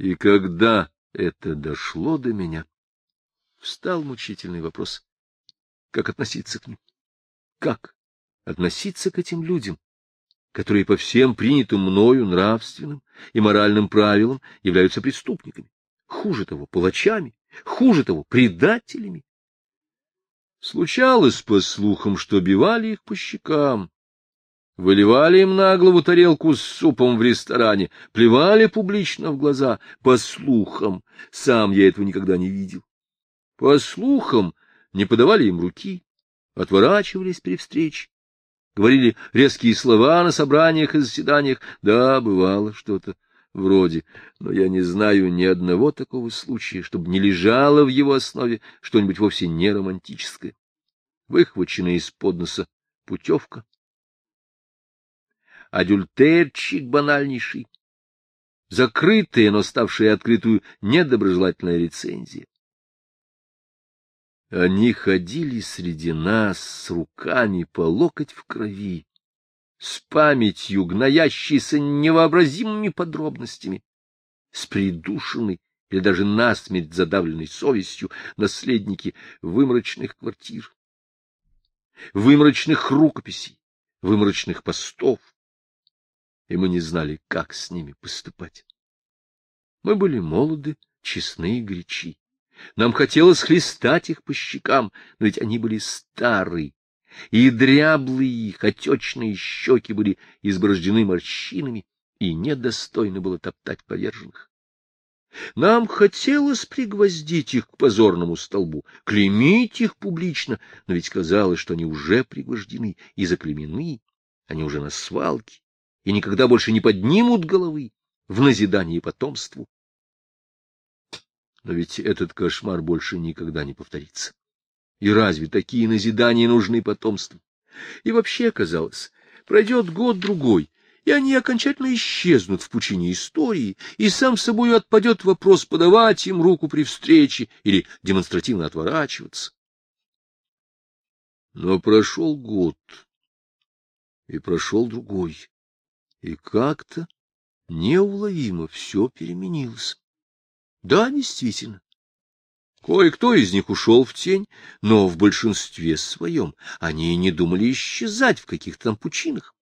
И когда это дошло до меня, встал мучительный вопрос. Как относиться к ним? Как относиться к этим людям, которые по всем принятым мною нравственным и моральным правилам являются преступниками, хуже того, палачами, хуже того, предателями? Случалось, по слухам, что бивали их по щекам, выливали им на голову тарелку с супом в ресторане, плевали публично в глаза, по слухам, сам я этого никогда не видел. По слухам, не подавали им руки, отворачивались при встрече, говорили резкие слова на собраниях и заседаниях, да, бывало что-то вроде, но я не знаю ни одного такого случая, чтобы не лежало в его основе что-нибудь вовсе не романтическое. Выхваченная из подноса путевка, адюльтерчик банальнейший, закрытая, но ставшая открытую недоброжелательная рецензия. Они ходили среди нас с руками по локоть в крови, с памятью, гноящейся невообразимыми подробностями, с придушенной или даже насмерть задавленной совестью наследники вымрачных квартир, вымрачных рукописей, вымрачных постов, и мы не знали, как с ними поступать. Мы были молоды, честны и горячи. Нам хотелось хлестать их по щекам, но ведь они были старые, и дряблые их отечные щеки были изброждены морщинами, и недостойно было топтать поверженных. Нам хотелось пригвоздить их к позорному столбу, клеймить их публично, но ведь казалось, что они уже пригвождены и заклемены, они уже на свалке, и никогда больше не поднимут головы в назидание потомству. Но ведь этот кошмар больше никогда не повторится. И разве такие назидания нужны потомству? И вообще, казалось, пройдет год-другой, и они окончательно исчезнут в пучине истории, и сам собой отпадет вопрос подавать им руку при встрече или демонстративно отворачиваться. Но прошел год, и прошел другой. И как-то неуловимо все переменилось. Да, действительно. Кое-кто из них ушел в тень, но в большинстве своем они не думали исчезать в каких-то там пучинах.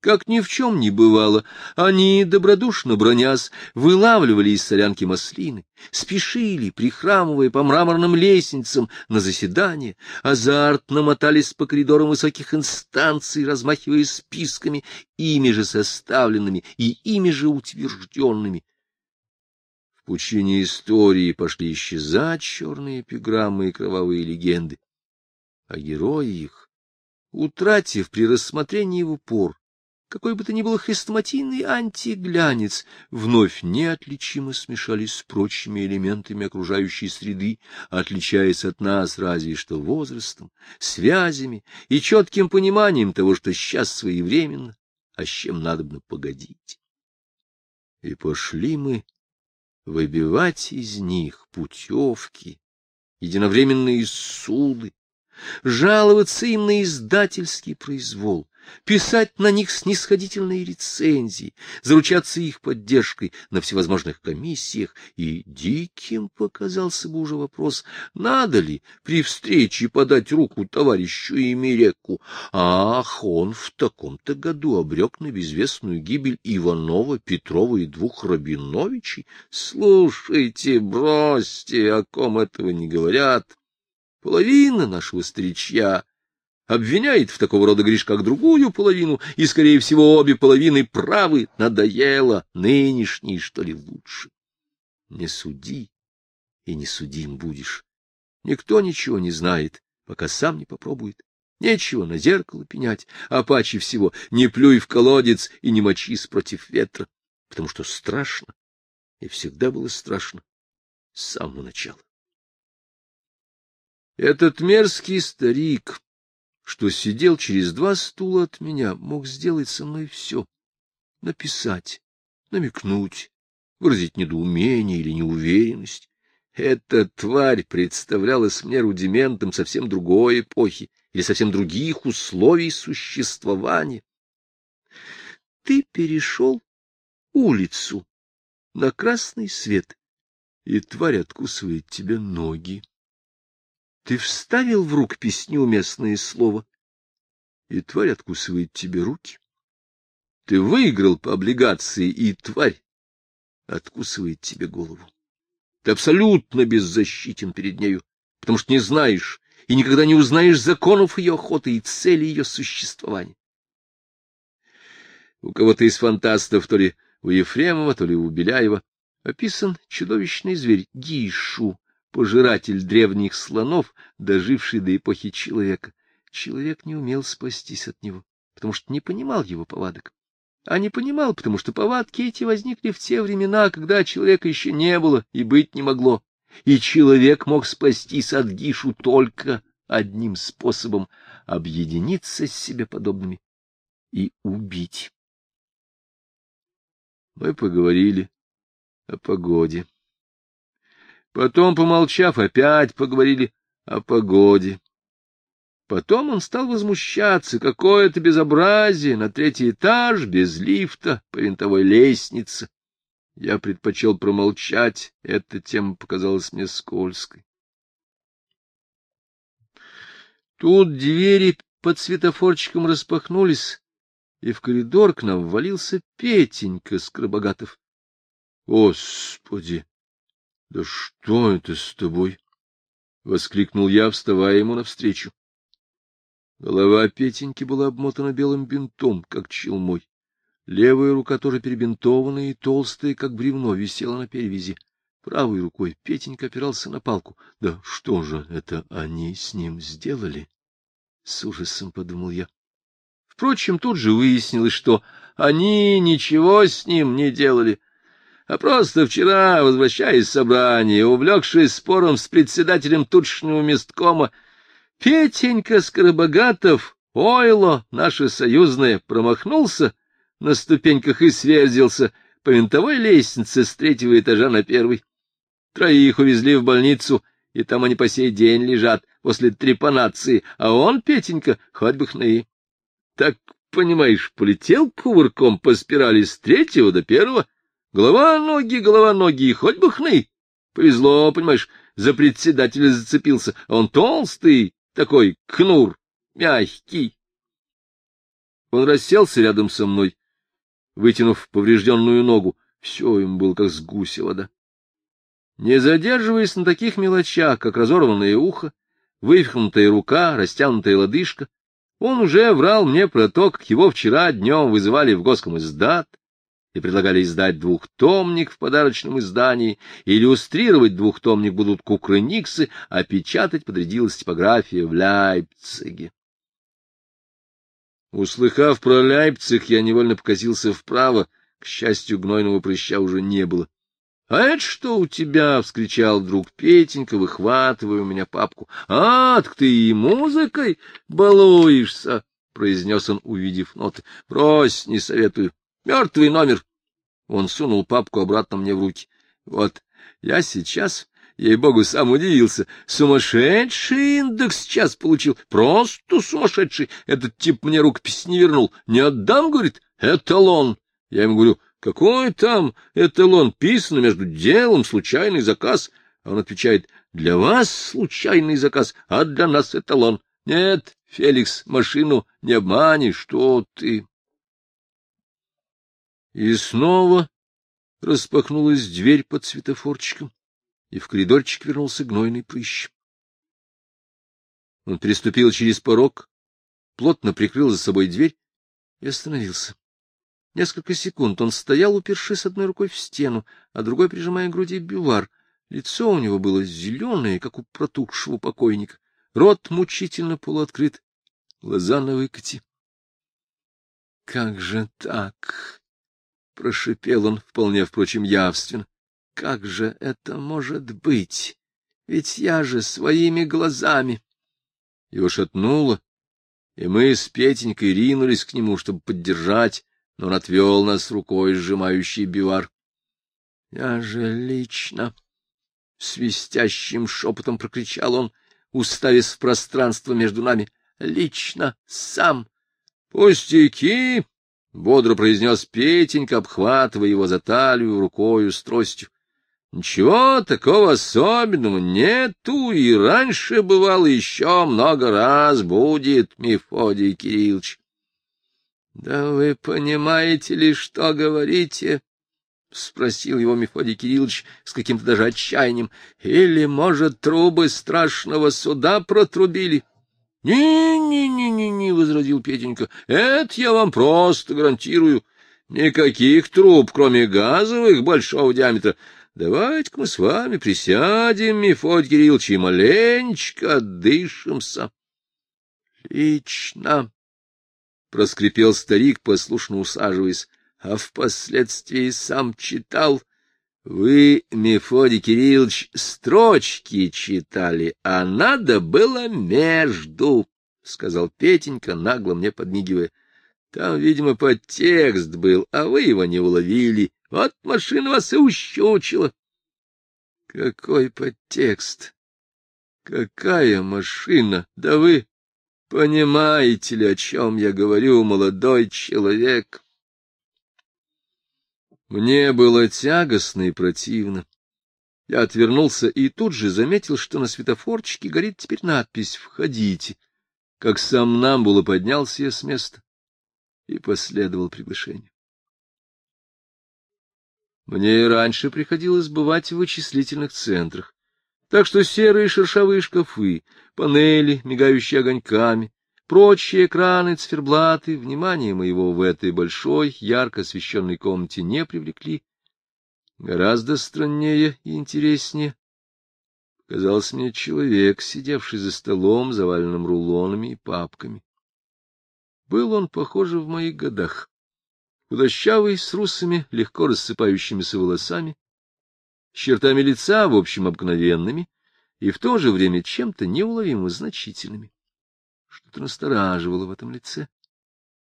Как ни в чем не бывало, они, добродушно бронясь, вылавливали из солянки маслины, спешили, прихрамывая по мраморным лестницам на заседание, азартно мотались по коридорам высоких инстанций, размахивая списками, ими же составленными и ими же утвержденными. В пучине истории пошли исчезать черные эпиграммы и кровавые легенды, а герои их, утратив при рассмотрении в упор какой бы то ни был хрестоматийный антиглянец, вновь неотличимо смешались с прочими элементами окружающей среды, отличаясь от нас разве что возрастом, связями и четким пониманием того, что сейчас своевременно, а с чем надо бы погодить. И пошли мы выбивать из них путевки, единовременные суды, жаловаться им на издательский произвол, писать на них снисходительные рецензии, заручаться их поддержкой на всевозможных комиссиях, и диким показался бы уже вопрос, надо ли при встрече подать руку товарищу Емереку. Ах, он в таком-то году обрек на безвестную гибель Иванова, Петрова и двух Рабиновичей. Слушайте, бросьте, о ком этого не говорят. Половина нашего старичья обвиняет в такого рода грешках другую половину, и, скорее всего, обе половины правы, надоело, нынешний, что ли, лучше. Не суди, и не судим будешь. Никто ничего не знает, пока сам не попробует. Нечего на зеркало пенять, а паче всего не плюй в колодец и не мочись против ветра, потому что страшно, и всегда было страшно с самого начала. Этот мерзкий старик, что сидел через два стула от меня, мог сделать со мной все. Написать, намекнуть, выразить недоумение или неуверенность. Эта тварь представлялась мне рудиментом совсем другой эпохи или совсем других условий существования. Ты перешел улицу, на красный свет, и тварь откусывает тебе ноги. Ты вставил в рукопись неуместное слово, и тварь откусывает тебе руки. Ты выиграл по облигации, и тварь откусывает тебе голову. Ты абсолютно беззащитен перед нею, потому что не знаешь и никогда не узнаешь законов ее охоты и цели ее существования. У кого-то из фантастов, то ли у Ефремова, то ли у Беляева, описан чудовищный зверь Гишу, пожиратель древних слонов, доживший до эпохи человека. Человек не умел спастись от него, потому что не понимал его повадок. А не понимал, потому что повадки эти возникли в те времена, когда человека еще не было и быть не могло. И человек мог спастись от Гишу только одним способом — объединиться с себе подобными и убить. Мы поговорили о погоде. Потом, помолчав, опять поговорили о погоде. Потом он стал возмущаться. Какое-то безобразие на третий этаж, без лифта, по винтовой лестнице. Я предпочел промолчать, эта тема показалась мне скользкой. Тут двери под светофорчиком распахнулись, и в коридор к нам ввалился Петенька Скоробогатов. — Господи! Да что это с тобой? — воскликнул я, вставая ему навстречу. Голова Петеньки была обмотана белым бинтом, как челмой. Левая рука тоже перебинтованная и толстая, как бревно, висела на перевязи. Правой рукой Петенька опирался на палку. Да что же это они с ним сделали? С ужасом подумал я. Впрочем, тут же выяснилось, что они ничего с ним не делали, а просто вчера, возвращаясь с собрания, увлекшись спором с председателем тутшнего месткома, Петенька Скоробогатов, ойло наше союзное, промахнулся на ступеньках и сверзился по винтовой лестнице с третьего этажа на первый. Троих увезли в больницу, и там они по сей день лежат после трепанации, а он, Петенька, хоть бы хны. Так, понимаешь, полетел кувырком по спирали с третьего до первого. Голова-ноги, голова-ноги, и хоть бы хны. Повезло, понимаешь, за председателя зацепился, он толстый, такой кнур, мягкий. Он расселся рядом со мной, вытянув поврежденную ногу. Все им было как с гуся вода. Не задерживаясь на таких мелочах, как разорванное ухо, вывихнутая рука, растянутая лодыжка, он уже врал мне про то, как его вчера днем вызывали в госком издат и предлагали издать двухтомник в подарочном издании, иллюстрировать двухтомник будут кукрыниксы, а печатать подрядилась типография в Ляйпциге. Услыхав про Ляйпциг, я невольно показился вправо. К счастью, гнойного прыща уже не было. — А это что у тебя? — вскричал вдруг Петенька, выхватывая у меня папку. — А, так ты и музыкой балуешься, — произнес он, увидев ноты. — Брось, не советую. Мертвый номер. Он сунул папку обратно мне в руки. — Вот, я сейчас Ей-богу, сам удивился. Сумасшедший индекс сейчас получил. Просто сумасшедший. Этот тип мне рукопись не вернул. Не отдам, говорит, эталон. Я ему говорю, какой там эталон? Писано между делом случайный заказ. А он отвечает, для вас случайный заказ, а для нас эталон. Нет, Феликс, машину не обмани, что ты. И снова распахнулась дверь под светофорчиком и в коридорчик вернулся гнойный прыщ. Он переступил через порог, плотно прикрыл за собой дверь и остановился. Несколько секунд он стоял, упершись одной рукой в стену, а другой прижимая к груди бювар. Лицо у него было зеленое, как у протухшего покойника, рот мучительно полуоткрыт, глаза на выкате. — Как же так? — прошипел он, вполне, впрочем, явственно. Как же это может быть? Ведь я же своими глазами. Его шатнуло, и мы с Петенькой ринулись к нему, чтобы поддержать, но он отвел нас рукой, сжимающий бивар. Я же лично... Свистящим шепотом прокричал он, уставясь в пространство между нами. Лично, сам. — Пустяки! — бодро произнес Петенька, обхватывая его за талию рукою с тростью. — Ничего такого особенного нету, и раньше бывало еще много раз будет, Мефодий Кириллович. — Да вы понимаете ли, что говорите? — спросил его Мефодий Кириллович с каким-то даже отчаянием. — Или, может, трубы страшного суда протрубили? — Не-не-не-не-не, — возразил Петенька, — это я вам просто гарантирую. Никаких труб, кроме газовых, большого диаметра. Давайте-ка мы с вами присядем, Мефодий Кириллович, и маленечко отдышимся. — Лично, — проскрипел старик, послушно усаживаясь а впоследствии сам читал. Вы, Мефодий Кириллович, строчки читали, а надо было между, — сказал Петенька, нагло мне подмигивая. Там, видимо, подтекст был, а вы его не уловили. Вот машина вас и ущучила. Какой подтекст? Какая машина? Да вы понимаете ли, о чем я говорю, молодой человек? Мне было тягостно и противно. Я отвернулся и тут же заметил, что на светофорчике горит теперь надпись «Входите». Как сам Намбула поднялся я с места и последовал приглашению. Мне и раньше приходилось бывать в вычислительных центрах, так что серые шершавые шкафы, панели, мигающие огоньками, Прочие экраны, циферблаты, внимание моего в этой большой, ярко освещенной комнате не привлекли. Гораздо страннее и интереснее казался мне человек, сидевший за столом, заваленным рулонами и папками. Был он, похоже, в моих годах. Худощавый, с русыми, легко рассыпающимися волосами, с чертами лица, в общем, обыкновенными, и в то же время чем-то неуловимо значительными. Что-то настораживало в этом лице.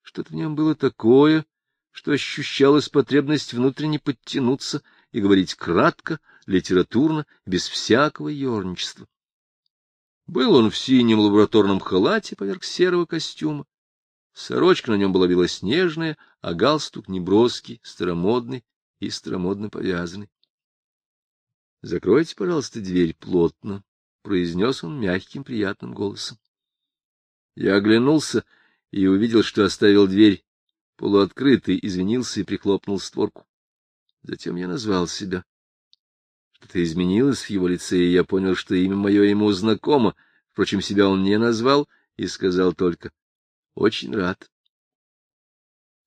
Что-то в нем было такое, что ощущалась потребность внутренне подтянуться и говорить кратко, литературно, без всякого ерничества. Был он в синем лабораторном халате поверх серого костюма. Сорочка на нем была белоснежная, а галстук неброский, старомодный и старомодно повязанный. — Закройте, пожалуйста, дверь плотно, — произнес он мягким приятным голосом. Я оглянулся и увидел, что оставил дверь полуоткрытой, извинился и прихлопнул створку. Затем я назвал себя. Что-то изменилось в его лице, и я понял, что имя мое ему знакомо. Впрочем, себя он не назвал и сказал только «Очень рад».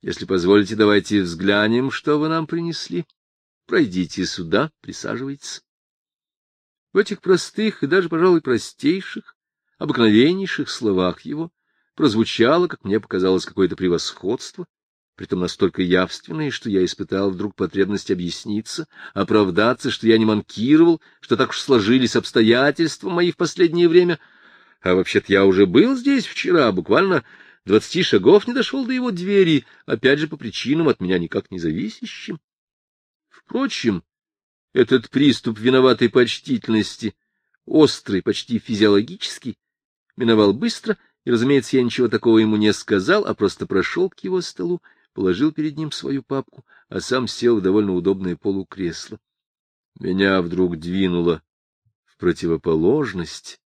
Если позволите, давайте взглянем, что вы нам принесли. Пройдите сюда, присаживайтесь. В этих простых и даже, пожалуй, простейших обыкновеннейших словах его прозвучало, как мне показалось, какое-то превосходство, притом настолько явственное, что я испытал вдруг потребность объясниться, оправдаться, что я не манкировал, что так уж сложились обстоятельства мои в последнее время. А вообще-то я уже был здесь вчера, буквально двадцати шагов не дошел до его двери, опять же по причинам от меня никак не зависящим. Впрочем, этот приступ виноватой почтительности, острый, почти физиологический, миновал быстро, и, разумеется, я ничего такого ему не сказал, а просто прошел к его столу, положил перед ним свою папку, а сам сел в довольно удобное полукресло. Меня вдруг двинуло в противоположность.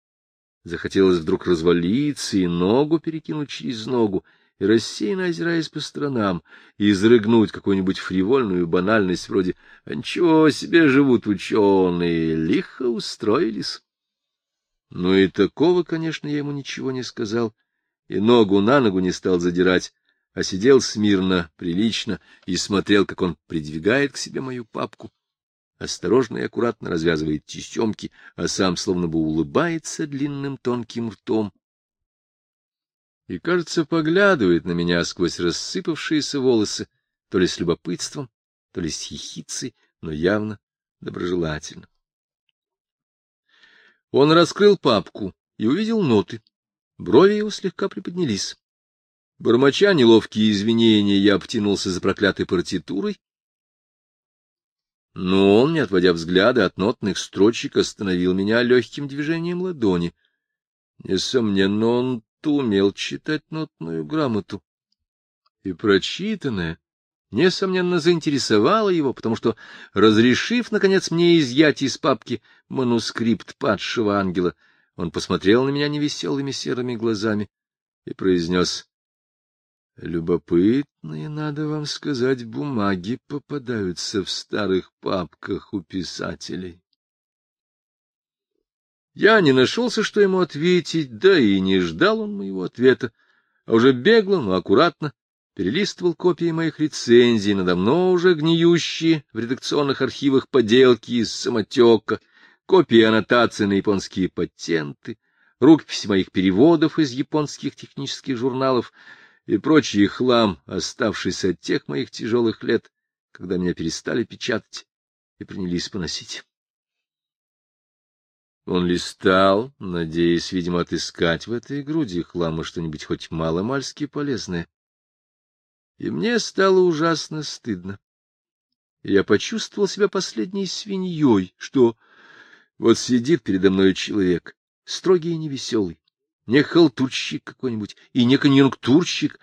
Захотелось вдруг развалиться и ногу перекинуть через ногу, и рассеянно озираясь по сторонам, и изрыгнуть какую-нибудь фривольную банальность вроде «А ничего себе живут ученые, лихо устроились». Но и такого, конечно, я ему ничего не сказал, и ногу на ногу не стал задирать, а сидел смирно, прилично, и смотрел, как он придвигает к себе мою папку, осторожно и аккуратно развязывает тесемки, а сам словно бы улыбается длинным тонким ртом. И, кажется, поглядывает на меня сквозь рассыпавшиеся волосы, то ли с любопытством, то ли с хихицей, но явно доброжелательно. Он раскрыл папку и увидел ноты. Брови его слегка приподнялись. Бормоча неловкие извинения, я обтянулся за проклятой партитурой. Но он, не отводя взгляда от нотных строчек, остановил меня легким движением ладони. Несомненно, он умел читать нотную грамоту. И прочитанное, несомненно, заинтересовало его, потому что, разрешив, наконец, мне изъять из папки манускрипт падшего ангела, он посмотрел на меня невеселыми серыми глазами и произнес — Любопытные, надо вам сказать, бумаги попадаются в старых папках у писателей. Я не нашелся, что ему ответить, да и не ждал он моего ответа, а уже бегло, но аккуратно перелистывал копии моих рецензий на давно уже гниющие в редакционных архивах поделки из самотека, копии аннотаций на японские патенты, рукописи моих переводов из японских технических журналов и прочий хлам, оставшийся от тех моих тяжелых лет, когда меня перестали печатать и принялись поносить. Он листал, надеясь, видимо, отыскать в этой груди хлама что-нибудь хоть мало-мальски полезное. И мне стало ужасно стыдно. Я почувствовал себя последней свиньей, что вот сидит передо мной человек, строгий и невеселый, не халтурщик какой-нибудь и не конъюнктурщик,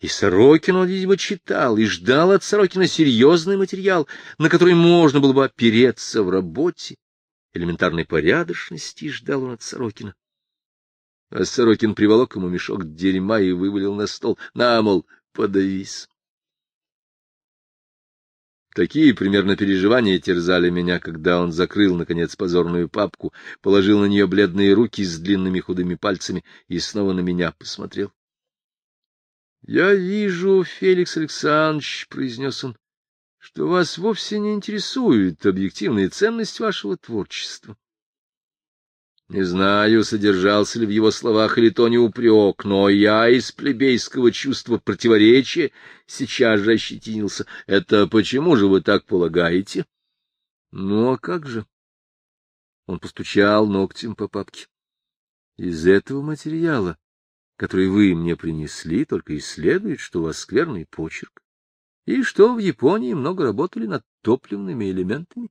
и Сорокин он, видимо, читал и ждал от Сорокина серьезный материал, на который можно было бы опереться в работе элементарной порядочности ждал он от Сорокина. А Сорокин приволок ему мешок дерьма и вывалил на стол. На, мол, подавись. Такие примерно переживания терзали меня, когда он закрыл, наконец, позорную папку, положил на нее бледные руки с длинными худыми пальцами и снова на меня посмотрел. — Я вижу, Феликс Александрович, — произнес он, что вас вовсе не интересует объективная ценность вашего творчества. Не знаю, содержался ли в его словах или то не упрек, но я из плебейского чувства противоречия сейчас же ощетинился. Это почему же вы так полагаете? Ну, а как же? Он постучал ногтем по папке. Из этого материала, который вы мне принесли, только и следует, что у вас скверный почерк и что в Японии много работали над топливными элементами.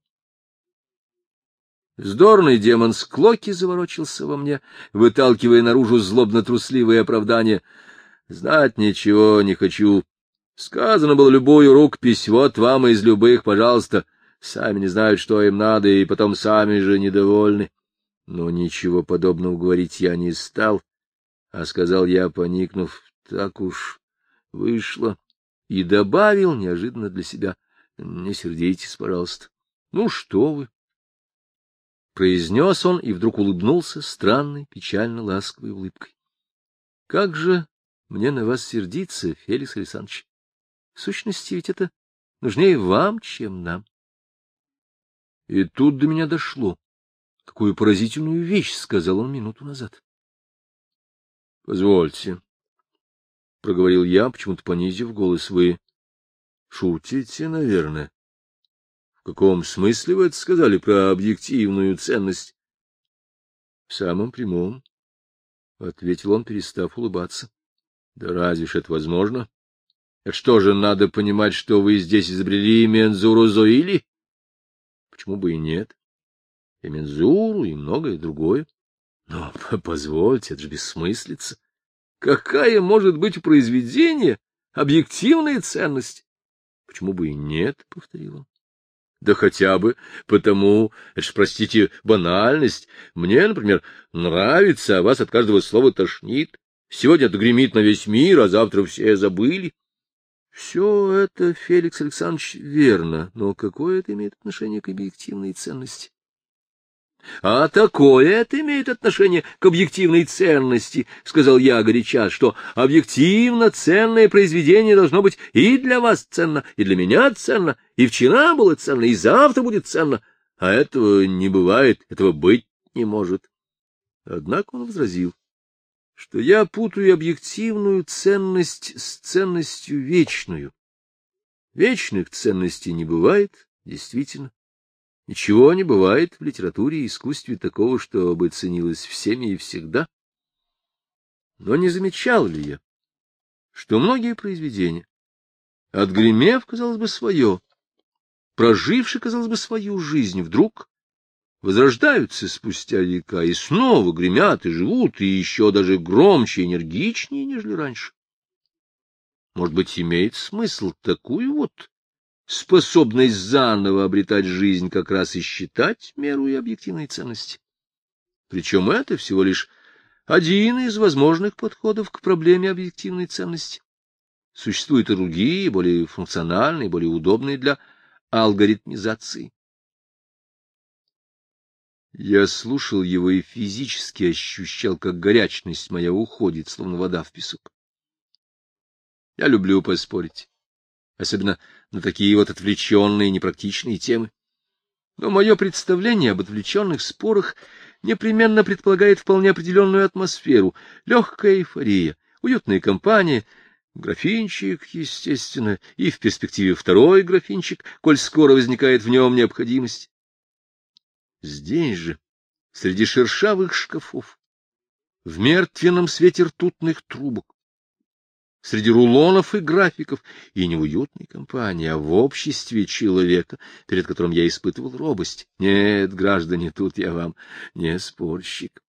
Здорный демон Склоки заворочился во мне, выталкивая наружу злобно-трусливые оправдания. Знать ничего не хочу. Сказано было любую рукопись, вот вам из любых, пожалуйста. Сами не знают, что им надо, и потом сами же недовольны. Но ничего подобного говорить я не стал, а сказал я, поникнув, так уж вышло и добавил неожиданно для себя. — Не сердитесь, пожалуйста. — Ну что вы? Произнес он и вдруг улыбнулся странной, печально-ласковой улыбкой. — Как же мне на вас сердиться, Феликс Александрович? В сущности, ведь это нужнее вам, чем нам. И тут до меня дошло. Какую поразительную вещь сказал он минуту назад. — Позвольте, — проговорил я, почему-то понизив голос. — Вы шутите, наверное. — В каком смысле вы это сказали про объективную ценность? — В самом прямом, — ответил он, перестав улыбаться. — Да разве ж это возможно? Это что же, надо понимать, что вы здесь изобрели мензуру Зоили? Почему бы и нет? И мензуру, и многое другое. Но позвольте, это же бессмыслица. Какая может быть у произведения объективная ценность? Почему бы и нет, — повторил он. Да хотя бы потому, это ж, простите, банальность. Мне, например, нравится, а вас от каждого слова тошнит. Сегодня это гремит на весь мир, а завтра все забыли. Все это, Феликс Александрович, верно, но какое это имеет отношение к объективной ценности? — А такое это имеет отношение к объективной ценности, — сказал я горяча, — что объективно ценное произведение должно быть и для вас ценно, и для меня ценно, и вчера было ценно, и завтра будет ценно, а этого не бывает, этого быть не может. Однако он возразил, что я путаю объективную ценность с ценностью вечную. Вечных ценностей не бывает, действительно. Ничего не бывает в литературе и искусстве такого, что бы ценилось всеми и всегда. Но не замечал ли я, что многие произведения, отгремев, казалось бы, свое, проживши, казалось бы, свою жизнь, вдруг возрождаются спустя века и снова гремят и живут, и еще даже громче и энергичнее, нежели раньше. может быть, имеет смысл такую вот способность заново обретать жизнь как раз и считать меру и объективной ценности. Причем это всего лишь один из возможных подходов к проблеме объективной ценности. Существуют и другие, более функциональные, более удобные для алгоритмизации. Я слушал его и физически ощущал, как горячность моя уходит, словно вода в песок. Я люблю поспорить, особенно на такие вот отвлеченные, непрактичные темы. Но мое представление об отвлеченных спорах непременно предполагает вполне определенную атмосферу, легкая эйфория, уютная компания, графинчик, естественно, и в перспективе второй графинчик, коль скоро возникает в нем необходимость. Здесь же, среди шершавых шкафов, в мертвенном свете ртутных трубок, среди рулонов и графиков, и не в уютной компании, а в обществе человека, перед которым я испытывал робость. Нет, граждане, тут я вам не спорщик.